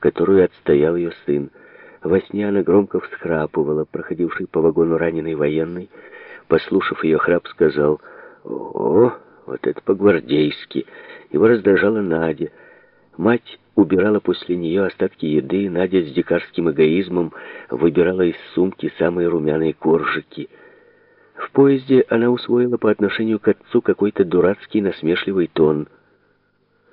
которую отстоял ее сын. Во сне она громко всхрапывала. Проходивший по вагону раненый военный, послушав ее храп, сказал «О, вот это по-гвардейски!» Его раздражала Надя. Мать убирала после нее остатки еды, Надя с дикарским эгоизмом выбирала из сумки самые румяные коржики. В поезде она усвоила по отношению к отцу какой-то дурацкий насмешливый тон.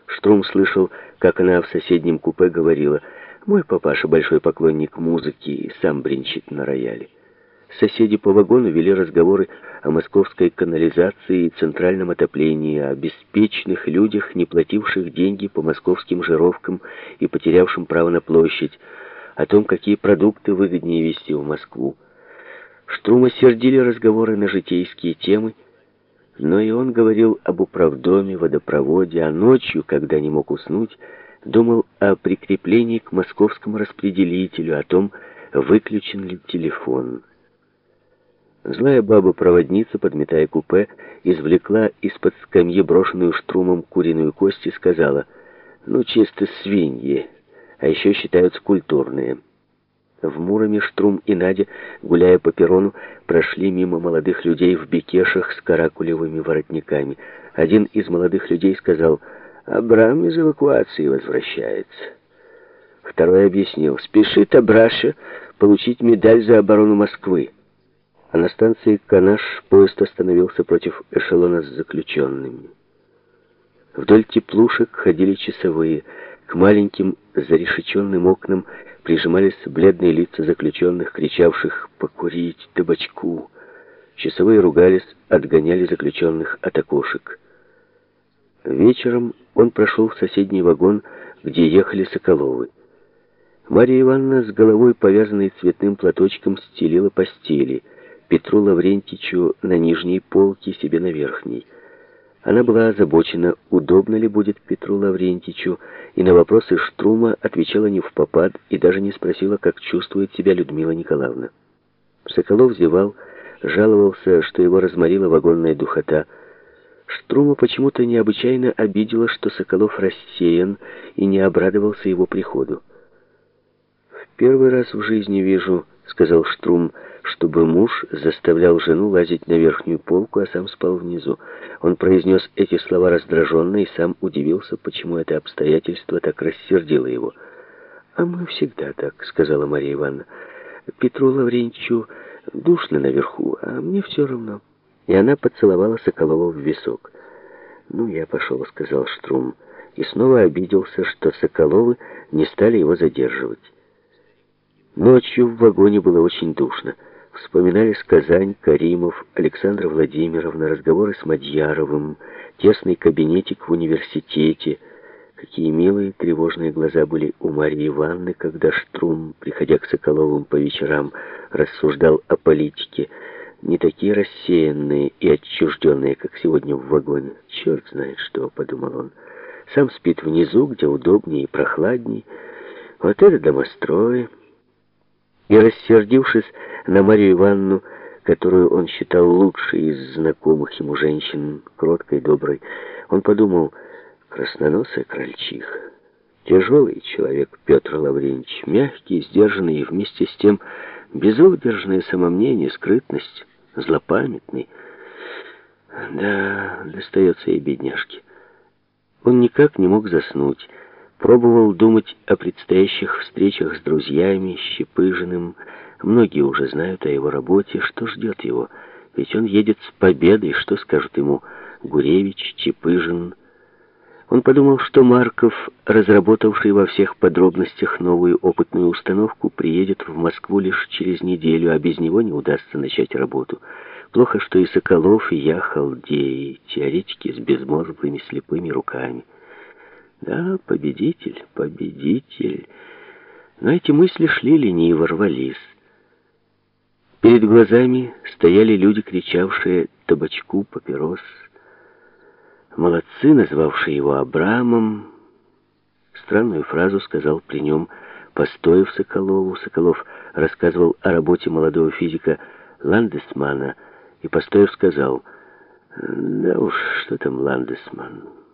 Штрум слышал, как она в соседнем купе говорила «Мой папаша большой поклонник музыки и сам бренчит на рояле». Соседи по вагону вели разговоры о московской канализации и центральном отоплении, о беспечных людях, не плативших деньги по московским жировкам и потерявшим право на площадь, о том, какие продукты выгоднее везти в Москву. Штрума сердили разговоры на житейские темы, но и он говорил об управдоме, водопроводе, а ночью, когда не мог уснуть, думал о прикреплении к московскому распределителю, о том, выключен ли телефон. Злая баба-проводница, подметая купе, извлекла из-под скамьи брошенную штрумом куриную кость и сказала, «Ну, чисто свиньи, а еще считаются культурные». В Муроме Штрум и Надя, гуляя по перрону, прошли мимо молодых людей в бекешах с каракулевыми воротниками. Один из молодых людей сказал, «Абрам из эвакуации возвращается». Второй объяснил, «Спешит Абраша получить медаль за оборону Москвы». А на станции Канаш поезд остановился против эшелона с заключенными. Вдоль теплушек ходили часовые. К маленьким зарешеченным окнам прижимались бледные лица заключенных, кричавших «покурить, табачку». Часовые ругались, отгоняли заключенных от окошек. Вечером он прошел в соседний вагон, где ехали Соколовы. Мария Ивановна с головой, повязанной цветным платочком, стелила постели — Петру Лаврентичу на нижней полке, себе на верхней. Она была озабочена, удобно ли будет Петру Лаврентичу, и на вопросы Штрума отвечала не в попад и даже не спросила, как чувствует себя Людмила Николаевна. Соколов зевал, жаловался, что его разморила вагонная духота. Штрума почему-то необычайно обидела, что Соколов рассеян и не обрадовался его приходу. «В первый раз в жизни вижу», — сказал Штрум, — чтобы муж заставлял жену лазить на верхнюю полку, а сам спал внизу. Он произнес эти слова раздраженно и сам удивился, почему это обстоятельство так рассердило его. «А мы всегда так», — сказала Мария Ивановна. «Петру Лавренчу душно наверху, а мне все равно». И она поцеловала Соколова в висок. «Ну, я пошел», — сказал Штрум, и снова обиделся, что Соколовы не стали его задерживать. Ночью в вагоне было очень душно. Вспоминались Казань, Каримов, Александра Владимировна, разговоры с Мадьяровым, тесный кабинетик в университете. Какие милые тревожные глаза были у Марии Ивановны, когда Штрум, приходя к Соколовым по вечерам, рассуждал о политике. Не такие рассеянные и отчужденные, как сегодня в вагоне. Черт знает что, подумал он. Сам спит внизу, где удобнее и прохладней. Вот это домострой. И, рассердившись на Марию Ивановну, которую он считал лучшей из знакомых ему женщин, кроткой, доброй, он подумал, красноносая крольчиха. Тяжелый человек Петр Лавренич, мягкий, сдержанный и вместе с тем безудержное самомнение, скрытность, злопамятный. Да, достается и бедняжке. Он никак не мог заснуть, Пробовал думать о предстоящих встречах с друзьями, Щепыжиным. Многие уже знают о его работе, что ждет его. Ведь он едет с победой, что скажут ему Гуревич, Чепыжин. Он подумал, что Марков, разработавший во всех подробностях новую опытную установку, приедет в Москву лишь через неделю, а без него не удастся начать работу. Плохо, что и Соколов, и я халдеи, теоретики с безмозглыми слепыми руками. Да, победитель, победитель. Но эти мысли шли лениво, рвались. Перед глазами стояли люди, кричавшие «табачку, папирос». Молодцы, назвавшие его Абрамом. Странную фразу сказал при нем Постоев Соколову. Соколов рассказывал о работе молодого физика Ландесмана, и Постоев сказал, «Да уж, что там Ландесман?»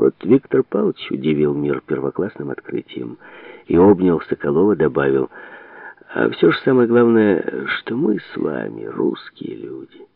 Вот Виктор Павлович удивил мир первоклассным открытием и обнял Соколова, добавил, а все же самое главное, что мы с вами русские люди.